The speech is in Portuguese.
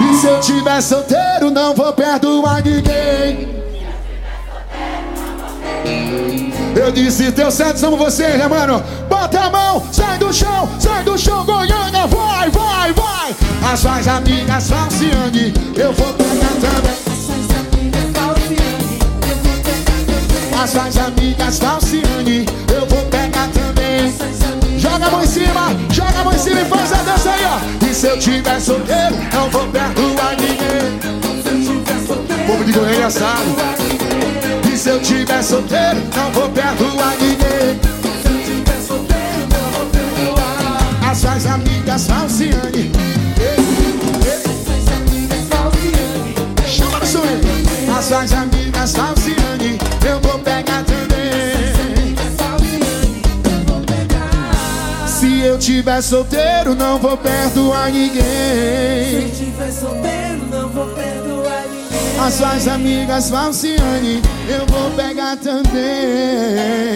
E se eu tiver solteiro, não vou perdoar ninguém. Eu disse, teu certo, amo você, né, mano? Bota a mão, sai do chão, sai do chão, Goiânia, vai, vai, vai. As suas amigas Falciane, eu vou pegar também. As suas amigas Falciane, eu vou pegar também. Joga a mão em cima, joga a mão em cima e faz a dança aí, ó. E se eu tiver solteiro, não vou de Goiânia sabe se eu tiver solteiro, não vou perdoar ninguém. Se eu tiver solteiro, não vou perdoar. As suas amigas Falciane. Chama no swing. As suas amigas Falciane, eu vou pegar também. Se eu tiver solteiro, não vou perdoar ninguém. Se eu tiver solteiro, suas amigas Falciane, eu vou pegar também.